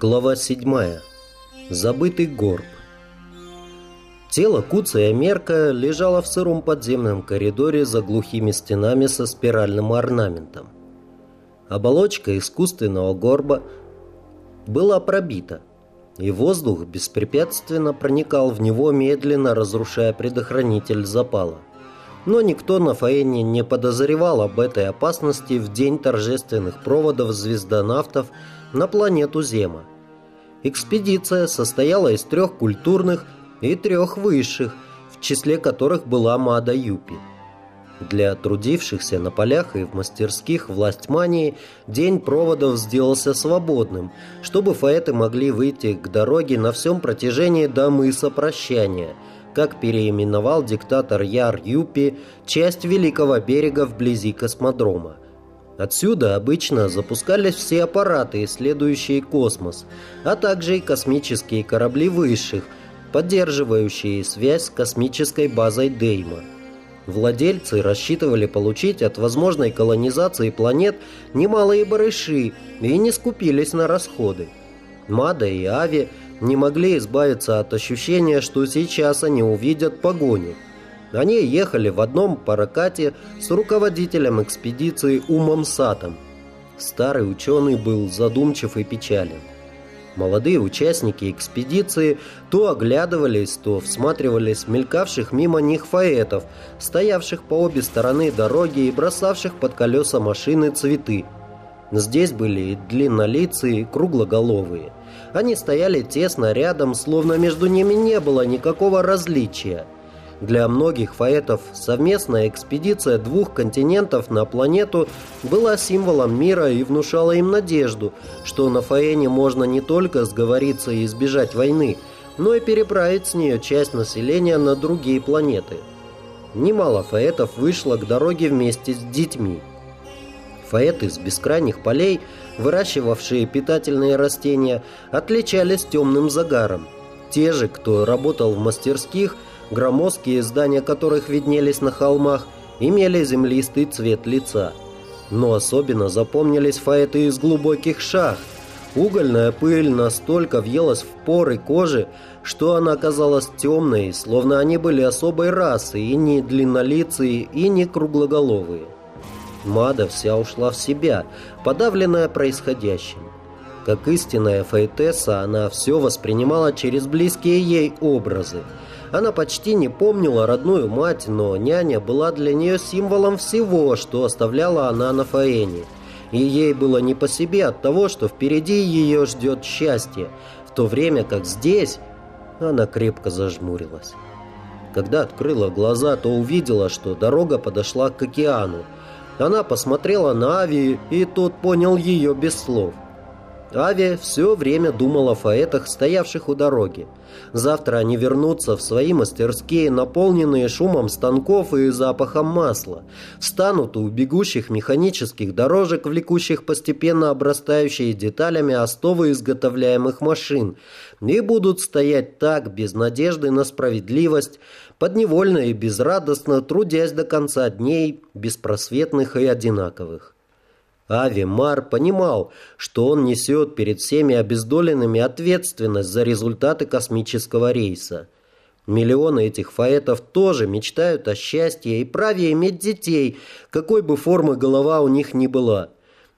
Глава 7. Забытый горб. Тело Куция Мерка лежало в сыром подземном коридоре за глухими стенами со спиральным орнаментом. Оболочка искусственного горба была пробита, и воздух беспрепятственно проникал в него, медленно разрушая предохранитель запала. Но никто на Фаэне не подозревал об этой опасности в день торжественных проводов звездонавтов на планету Зема. Экспедиция состояла из трех культурных и трех высших, в числе которых была Мада Юпи. Для трудившихся на полях и в мастерских власть мании день проводов сделался свободным, чтобы фаэты могли выйти к дороге на всем протяжении до мыса Прощания, как переименовал диктатор Яр Юпи часть Великого берега вблизи космодрома. Отсюда обычно запускались все аппараты, исследующие космос, а также и космические корабли высших, поддерживающие связь с космической базой Дейма. Владельцы рассчитывали получить от возможной колонизации планет немалые барыши и не скупились на расходы. Мада и Ави не могли избавиться от ощущения, что сейчас они увидят погоню – они ехали в одном паракате с руководителем экспедиции Умом Сатом. Старый ученый был задумчив и печален. Молодые участники экспедиции то оглядывались, то всматривались в мелькавших мимо них фаэтов, стоявших по обе стороны дороги и бросавших под колеса машины цветы. Здесь были и длиннолицые, и круглоголовые. Они стояли тесно рядом, словно между ними не было никакого различия – для многих фаэтов совместная экспедиция двух континентов на планету была символом мира и внушала им надежду, что на Фаэне можно не только сговориться и избежать войны, но и переправить с нее часть населения на другие планеты. Немало фаэтов вышло к дороге вместе с детьми. Фаэты с бескрайних полей, выращивавшие питательные растения, отличались темным загаром. Те же, кто работал в мастерских – громоздкие здания которых виднелись на холмах, имели землистый цвет лица. Но особенно запомнились фаэты из глубоких шахт. Угольная пыль настолько въелась в поры кожи, что она казалась темной, словно они были особой расы, и не длиннолицые, и не круглоголовые. Мада вся ушла в себя, подавленная происходящим. Как истинная фаэтесса, она все воспринимала через близкие ей образы – она почти не помнила родную мать, но няня была для нее символом всего, что оставляла она на Фаэне. И ей было не по себе от того, что впереди ее ждет счастье, в то время как здесь она крепко зажмурилась. Когда открыла глаза, то увидела, что дорога подошла к океану. Она посмотрела на Ави, и тот понял ее без слов. Ави все время думал о фаэтах, стоявших у дороги. Завтра они вернутся в свои мастерские, наполненные шумом станков и запахом масла. Встанут у бегущих механических дорожек, влекущих постепенно обрастающие деталями остовы изготовляемых машин, и будут стоять так, без надежды на справедливость, подневольно и безрадостно, трудясь до конца дней, беспросветных и одинаковых. Ави Мар понимал, что он несет перед всеми обездоленными ответственность за результаты космического рейса. Миллионы этих фаэтов тоже мечтают о счастье и праве иметь детей, какой бы формы голова у них ни была.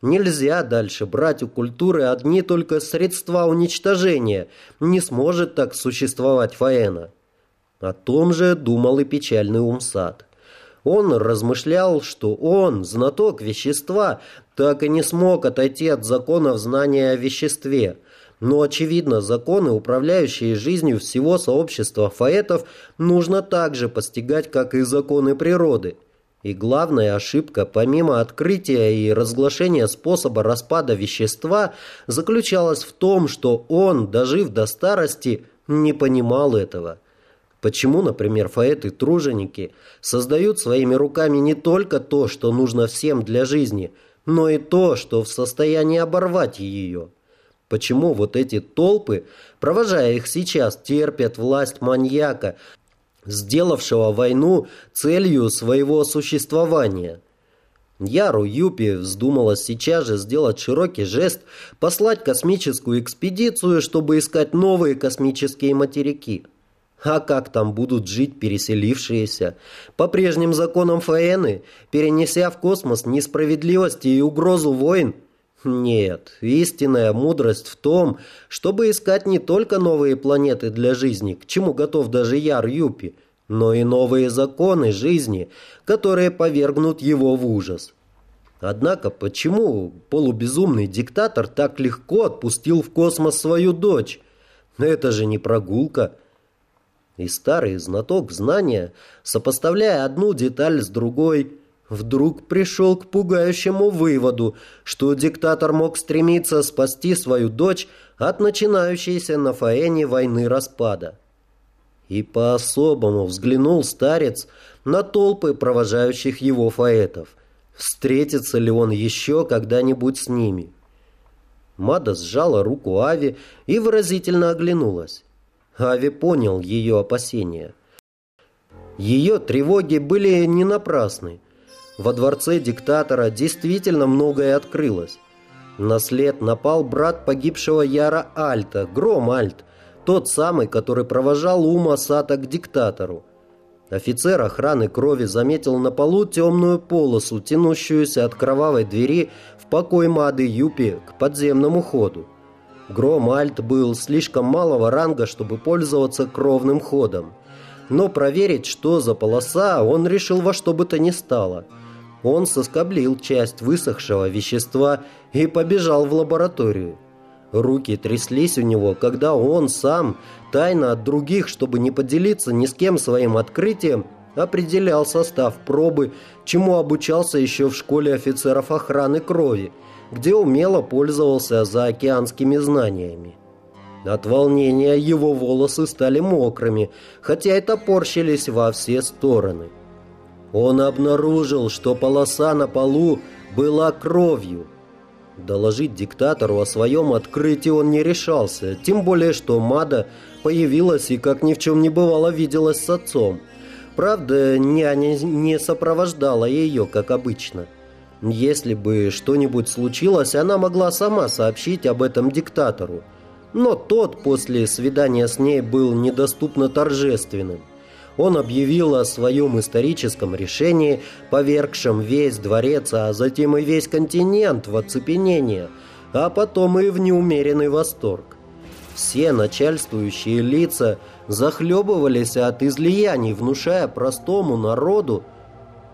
Нельзя дальше брать у культуры одни только средства уничтожения. Не сможет так существовать Фаэна. О том же думал и печальный Умсад. Он размышлял, что он, знаток вещества, так и не смог отойти от законов знания о веществе. Но, очевидно, законы, управляющие жизнью всего сообщества фаэтов, нужно также постигать, как и законы природы. И главная ошибка, помимо открытия и разглашения способа распада вещества, заключалась в том, что он, дожив до старости, не понимал этого. Почему, например, фаэты-труженики создают своими руками не только то, что нужно всем для жизни, но и то, что в состоянии оборвать ее? Почему вот эти толпы, провожая их сейчас, терпят власть маньяка, сделавшего войну целью своего существования? Яру Юпи вздумалось сейчас же сделать широкий жест, послать космическую экспедицию, чтобы искать новые космические материки. А как там будут жить переселившиеся? По прежним законам Фаэны, перенеся в космос несправедливость и угрозу войн? Нет, истинная мудрость в том, чтобы искать не только новые планеты для жизни, к чему готов даже Яр Юпи, но и новые законы жизни, которые повергнут его в ужас. Однако почему полубезумный диктатор так легко отпустил в космос свою дочь? Это же не прогулка. И старый знаток знания, сопоставляя одну деталь с другой, вдруг пришел к пугающему выводу, что диктатор мог стремиться спасти свою дочь от начинающейся на Фаэне войны распада. И по-особому взглянул старец на толпы провожающих его фаэтов. Встретится ли он еще когда-нибудь с ними? Мада сжала руку Ави и выразительно оглянулась. Ави понял ее опасения. Ее тревоги были не напрасны. Во дворце диктатора действительно многое открылось. На след напал брат погибшего Яра Альта, Гром Альт, тот самый, который провожал Ума Сата к диктатору. Офицер охраны крови заметил на полу темную полосу, тянущуюся от кровавой двери в покой Мады Юпи к подземному ходу. Гром Альт был слишком малого ранга, чтобы пользоваться кровным ходом. Но проверить, что за полоса, он решил во что бы то ни стало. Он соскоблил часть высохшего вещества и побежал в лабораторию. Руки тряслись у него, когда он сам, тайно от других, чтобы не поделиться ни с кем своим открытием, определял состав пробы, чему обучался еще в школе офицеров охраны крови – где умело пользовался заокеанскими знаниями. От волнения его волосы стали мокрыми, хотя и топорщились во все стороны. Он обнаружил, что полоса на полу была кровью. Доложить диктатору о своем открытии он не решался, тем более, что Мада появилась и, как ни в чем не бывало, виделась с отцом. Правда, няня не сопровождала ее, как обычно. Если бы что-нибудь случилось, она могла сама сообщить об этом диктатору. Но тот после свидания с ней был недоступно торжественным. Он объявил о своем историческом решении, повергшем весь дворец, а затем и весь континент в оцепенение, а потом и в неумеренный восторг. Все начальствующие лица захлебывались от излияний, внушая простому народу,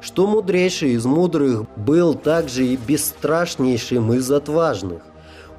что мудрейший из мудрых был также и бесстрашнейшим из отважных.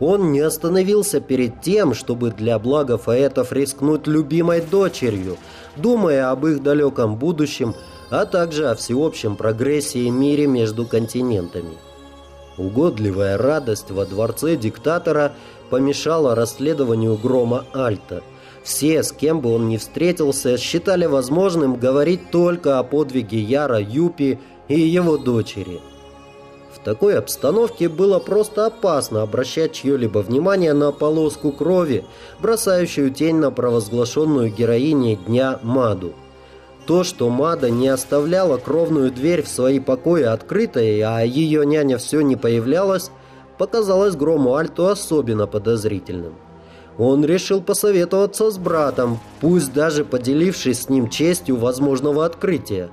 Он не остановился перед тем, чтобы для блага фаэтов рискнуть любимой дочерью, думая об их далеком будущем, а также о всеобщем прогрессе и мире между континентами. Угодливая радость во дворце диктатора помешала расследованию грома Альта – все, с кем бы он ни встретился, считали возможным говорить только о подвиге Яра Юпи и его дочери. В такой обстановке было просто опасно обращать чье-либо внимание на полоску крови, бросающую тень на провозглашенную героиней дня Маду. То, что Мада не оставляла кровную дверь в свои покои открытой, а ее няня все не появлялась, показалось Грому Альту особенно подозрительным он решил посоветоваться с братом, пусть даже поделившись с ним честью возможного открытия.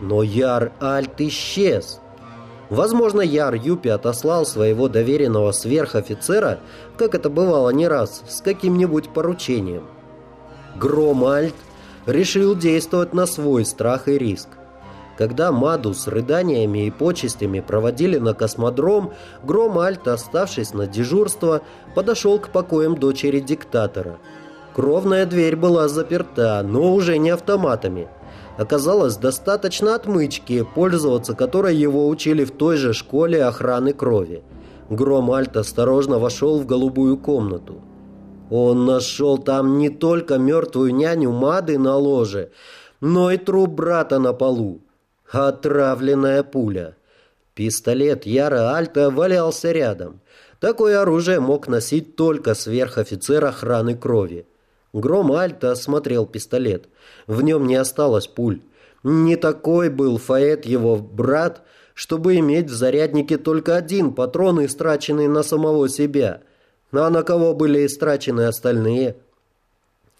Но Яр Альт исчез. Возможно, Яр Юпи отослал своего доверенного сверхофицера, как это бывало не раз, с каким-нибудь поручением. Гром Альт решил действовать на свой страх и риск. Когда Маду с рыданиями и почестями проводили на космодром, Гром Альт, оставшись на дежурство, подошел к покоям дочери диктатора. Кровная дверь была заперта, но уже не автоматами. Оказалось, достаточно отмычки, пользоваться которой его учили в той же школе охраны крови. Гром Альт осторожно вошел в голубую комнату. Он нашел там не только мертвую няню Мады на ложе, но и труп брата на полу. Отравленная пуля. Пистолет Яра Альта валялся рядом. Такое оружие мог носить только сверхофицер охраны крови. Гром Альта осмотрел пистолет. В нем не осталось пуль. Не такой был Фаэт его брат, чтобы иметь в заряднике только один патрон, истраченный на самого себя. А на кого были истрачены остальные?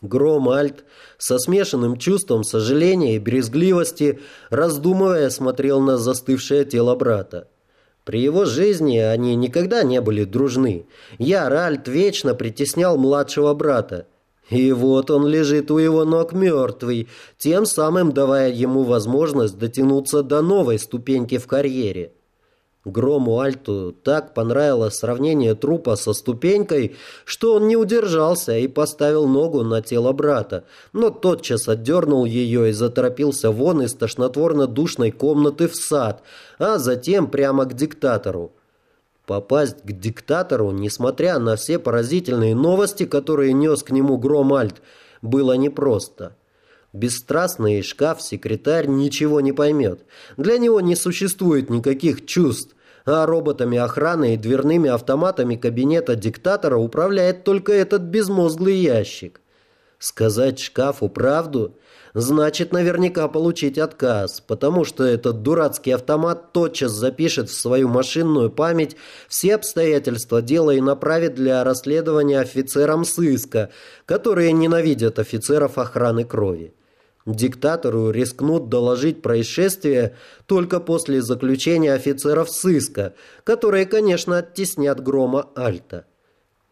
Гром Альт со смешанным чувством сожаления и брезгливости, раздумывая, смотрел на застывшее тело брата. При его жизни они никогда не были дружны. Я, Ральт, вечно притеснял младшего брата. И вот он лежит у его ног мертвый, тем самым давая ему возможность дотянуться до новой ступеньки в карьере. Грому Альту так понравилось сравнение трупа со ступенькой, что он не удержался и поставил ногу на тело брата, но тотчас отдернул ее и заторопился вон из тошнотворно-душной комнаты в сад, а затем прямо к диктатору. Попасть к диктатору, несмотря на все поразительные новости, которые нес к нему Гром Альт, было непросто. Бесстрастный шкаф-секретарь ничего не поймет. Для него не существует никаких чувств а роботами охраны и дверными автоматами кабинета диктатора управляет только этот безмозглый ящик. Сказать шкафу правду значит наверняка получить отказ, потому что этот дурацкий автомат тотчас запишет в свою машинную память все обстоятельства дела и направит для расследования офицерам сыска, которые ненавидят офицеров охраны крови. Диктатору рискнут доложить происшествие только после заключения офицеров сыска, которые, конечно, оттеснят Грома Альта.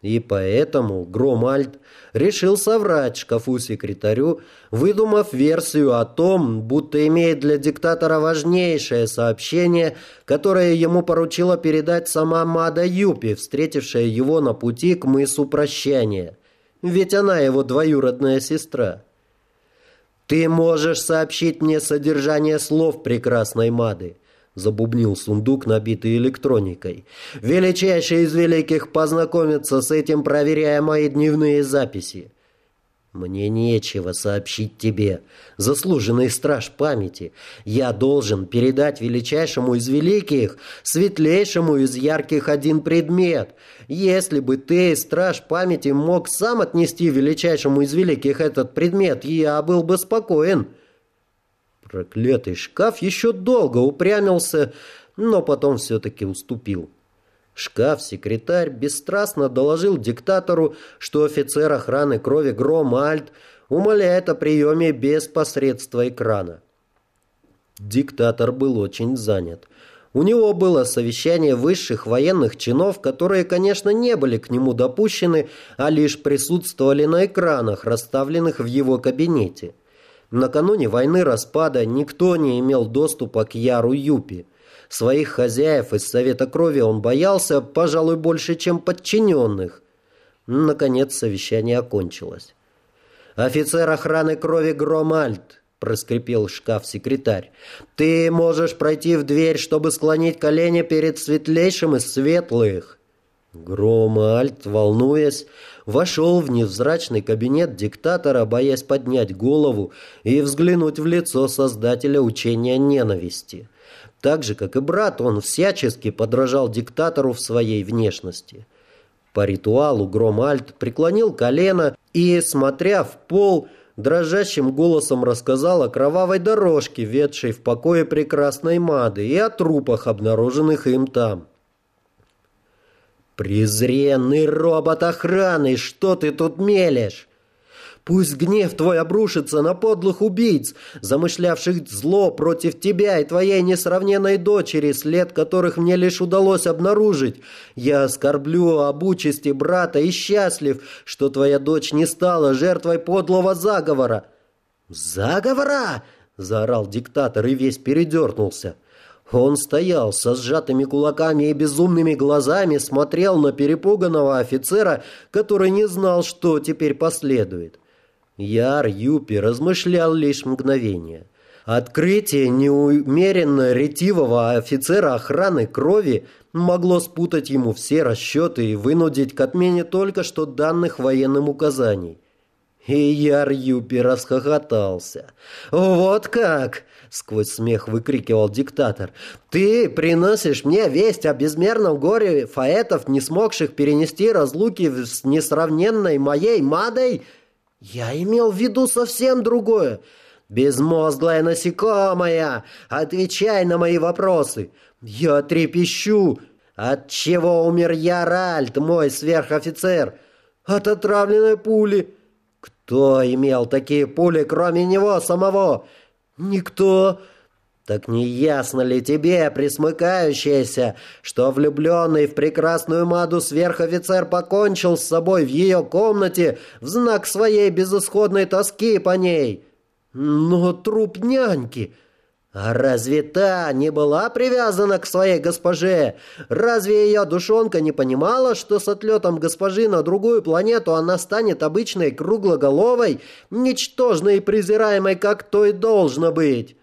И поэтому Гром Альт решил соврать шкафу-секретарю, выдумав версию о том, будто имеет для диктатора важнейшее сообщение, которое ему поручила передать сама Мада Юпи, встретившая его на пути к мысу прощания. Ведь она его двоюродная сестра. «Ты можешь сообщить мне содержание слов прекрасной Мады», — забубнил сундук, набитый электроникой. «Величайший из великих познакомиться с этим, проверяя мои дневные записи. «Мне нечего сообщить тебе, заслуженный страж памяти. Я должен передать величайшему из великих, светлейшему из ярких один предмет. Если бы ты, страж памяти, мог сам отнести величайшему из великих этот предмет, я был бы спокоен». Проклятый шкаф еще долго упрямился, но потом все-таки уступил. Шкаф-секретарь бесстрастно доложил диктатору, что офицер охраны крови Гром Альт умоляет о приеме без посредства экрана. Диктатор был очень занят. У него было совещание высших военных чинов, которые, конечно, не были к нему допущены, а лишь присутствовали на экранах, расставленных в его кабинете. Накануне войны распада никто не имел доступа к Яру Юпи. Своих хозяев из Совета Крови он боялся, пожалуй, больше, чем подчиненных. Наконец совещание окончилось. «Офицер охраны крови Громальд», — проскрипел шкаф-секретарь, «ты можешь пройти в дверь, чтобы склонить колени перед светлейшим из светлых». Громальд, волнуясь, вошел в невзрачный кабинет диктатора, боясь поднять голову и взглянуть в лицо создателя учения ненависти. Так же, как и брат, он всячески подражал диктатору в своей внешности. По ритуалу Громальд преклонил колено и, смотря в пол, дрожащим голосом рассказал о кровавой дорожке, ведшей в покое прекрасной Мады, и о трупах, обнаруженных им там. «Презренный робот охраны, что ты тут мелешь?» Пусть гнев твой обрушится на подлых убийц, замышлявших зло против тебя и твоей несравненной дочери, след которых мне лишь удалось обнаружить. Я оскорблю об участи брата и счастлив, что твоя дочь не стала жертвой подлого заговора». «Заговора?» – заорал диктатор и весь передернулся. Он стоял со сжатыми кулаками и безумными глазами, смотрел на перепуганного офицера, который не знал, что теперь последует. Яр Юпи размышлял лишь мгновение. Открытие неумеренно ретивого офицера охраны крови могло спутать ему все расчеты и вынудить к отмене только что данных военным указаний. И Яр Юпи расхохотался. «Вот как!» — сквозь смех выкрикивал диктатор. «Ты приносишь мне весть о безмерном горе фаэтов, не смогших перенести разлуки с несравненной моей Мадой?» «Я имел в виду совсем другое. Безмозглая насекомая, отвечай на мои вопросы. Я трепещу. От чего умер я, Ральт, мой сверхофицер? От отравленной пули. Кто имел такие пули, кроме него самого? Никто. Так не ясно ли тебе, присмыкающаяся, что влюбленный в прекрасную Маду сверхофицер покончил с собой в ее комнате в знак своей безысходной тоски по ней? Но труп няньки... А разве та не была привязана к своей госпоже? Разве ее душонка не понимала, что с отлетом госпожи на другую планету она станет обычной круглоголовой, ничтожной и презираемой, как то и должно быть?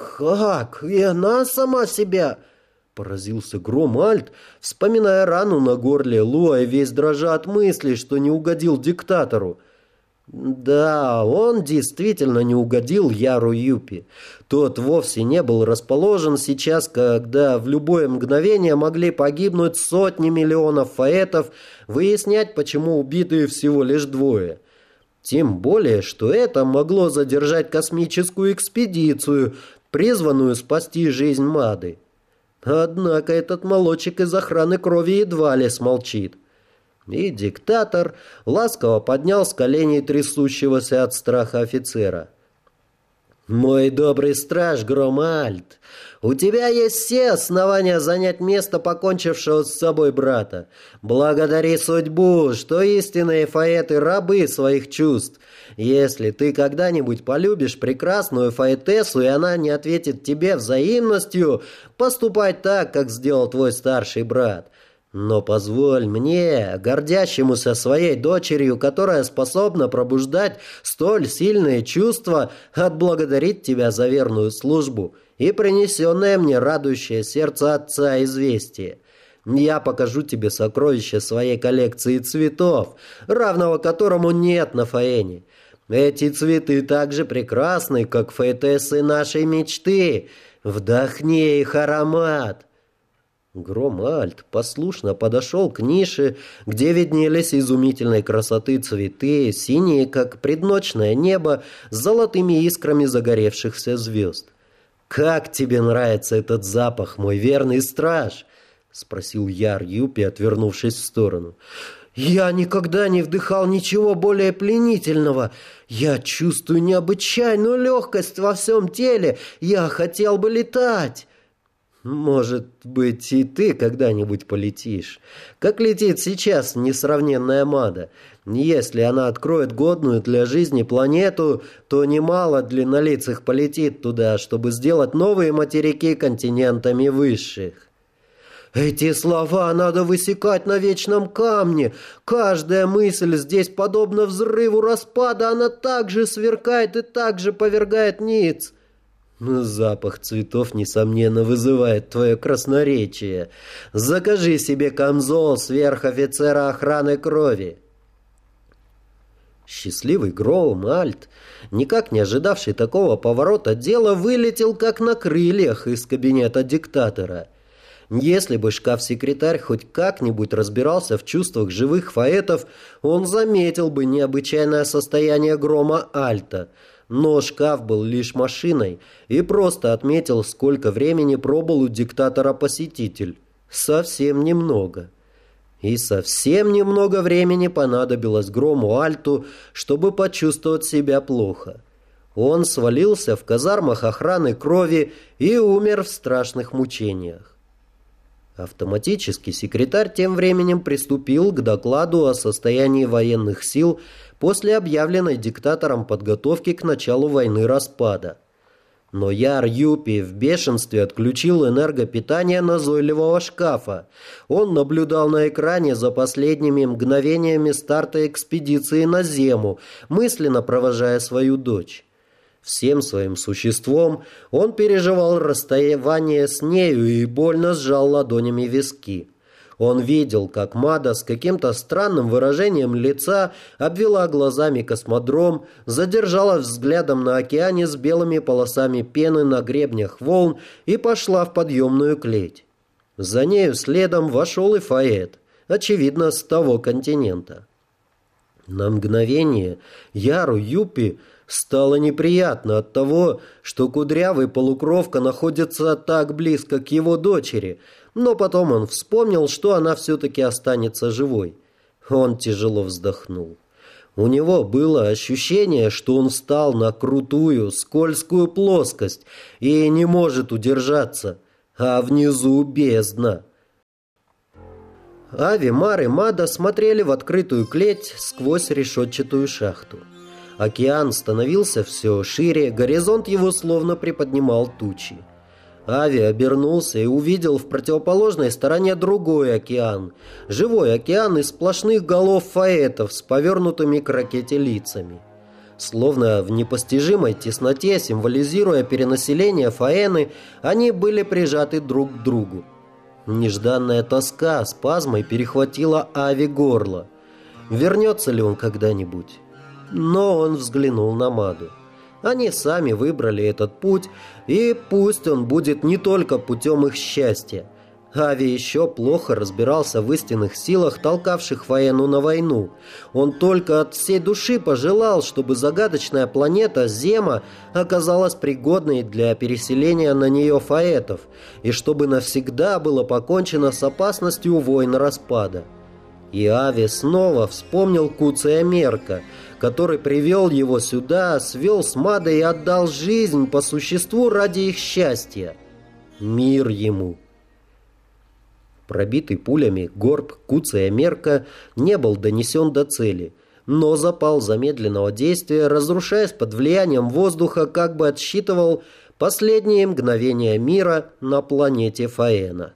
«Как? И она сама себя?» Поразился Громальд, вспоминая рану на горле Луа и весь дрожа от мысли, что не угодил диктатору. Да, он действительно не угодил Яру Юпи. Тот вовсе не был расположен сейчас, когда в любое мгновение могли погибнуть сотни миллионов фаэтов, выяснять, почему убитые всего лишь двое. Тем более, что это могло задержать космическую экспедицию, призванную спасти жизнь Мады. Однако этот молочек из охраны крови едва ли смолчит. И диктатор ласково поднял с коленей трясущегося от страха офицера. «Мой добрый страж Громальд, у тебя есть все основания занять место покончившего с собой брата. Благодари судьбу, что истинные фаэты – рабы своих чувств. Если ты когда-нибудь полюбишь прекрасную фаэтессу, и она не ответит тебе взаимностью, поступай так, как сделал твой старший брат». Но позволь мне, гордящемуся своей дочерью, которая способна пробуждать столь сильные чувства, отблагодарить тебя за верную службу и принесенное мне радующее сердце отца известие. Я покажу тебе сокровище своей коллекции цветов, равного которому нет на Фаэне. Эти цветы так же прекрасны, как фаэтессы нашей мечты. Вдохни их аромат. Громальд послушно подошел к нише, где виднелись изумительной красоты цветы, синие, как предночное небо, с золотыми искрами загоревшихся звезд. «Как тебе нравится этот запах, мой верный страж?» — спросил Яр Юпи, отвернувшись в сторону. «Я никогда не вдыхал ничего более пленительного. Я чувствую необычайную легкость во всем теле. Я хотел бы летать». Может быть, и ты когда-нибудь полетишь. Как летит сейчас несравненная Мада. Если она откроет годную для жизни планету, то немало длиннолицых полетит туда, чтобы сделать новые материки континентами высших. Эти слова надо высекать на вечном камне. Каждая мысль здесь подобна взрыву распада, она также сверкает и также повергает ниц. Запах цветов, несомненно, вызывает твое красноречие. Закажи себе камзол сверхофицера охраны крови. Счастливый Гроум Альт, никак не ожидавший такого поворота дела, вылетел как на крыльях из кабинета диктатора. Если бы шкаф-секретарь хоть как-нибудь разбирался в чувствах живых фаэтов, он заметил бы необычайное состояние Грома Альта – но шкаф был лишь машиной и просто отметил, сколько времени пробыл у диктатора посетитель. Совсем немного. И совсем немного времени понадобилось Грому Альту, чтобы почувствовать себя плохо. Он свалился в казармах охраны крови и умер в страшных мучениях. Автоматический секретарь тем временем приступил к докладу о состоянии военных сил после объявленной диктатором подготовки к началу войны распада. Но Яр Юпи в бешенстве отключил энергопитание назойливого шкафа. Он наблюдал на экране за последними мгновениями старта экспедиции на Зему, мысленно провожая свою дочь. Всем своим существом он переживал расставание с нею и больно сжал ладонями виски. Он видел, как Мада с каким-то странным выражением лица обвела глазами космодром, задержала взглядом на океане с белыми полосами пены на гребнях волн и пошла в подъемную клеть. За нею следом вошел и Фаэт, очевидно, с того континента. На мгновение Яру Юпи Стало неприятно от того, что кудрявый полукровка находится так близко к его дочери, но потом он вспомнил, что она все-таки останется живой. Он тяжело вздохнул. У него было ощущение, что он встал на крутую, скользкую плоскость и не может удержаться, а внизу бездна. Ави, Мар и Мада смотрели в открытую клеть сквозь решетчатую шахту. Океан становился все шире, горизонт его словно приподнимал тучи. Ави обернулся и увидел в противоположной стороне другой океан. Живой океан из сплошных голов фаэтов с повернутыми к ракете лицами. Словно в непостижимой тесноте, символизируя перенаселение Фаэны, они были прижаты друг к другу. Нежданная тоска спазмой перехватила Ави горло. Вернется ли он когда-нибудь? Но он взглянул на Маду. Они сами выбрали этот путь, и пусть он будет не только путем их счастья. Ави еще плохо разбирался в истинных силах, толкавших Фаэну на войну. Он только от всей души пожелал, чтобы загадочная планета Зема оказалась пригодной для переселения на нее фаэтов, и чтобы навсегда было покончено с опасностью войн распада. И Ави снова вспомнил Куция Мерка – который привел его сюда, свел с Мадой и отдал жизнь по существу ради их счастья. Мир ему. Пробитый пулями горб Куция Мерка не был донесен до цели, но запал замедленного действия, разрушаясь под влиянием воздуха, как бы отсчитывал последние мгновения мира на планете Фаэна.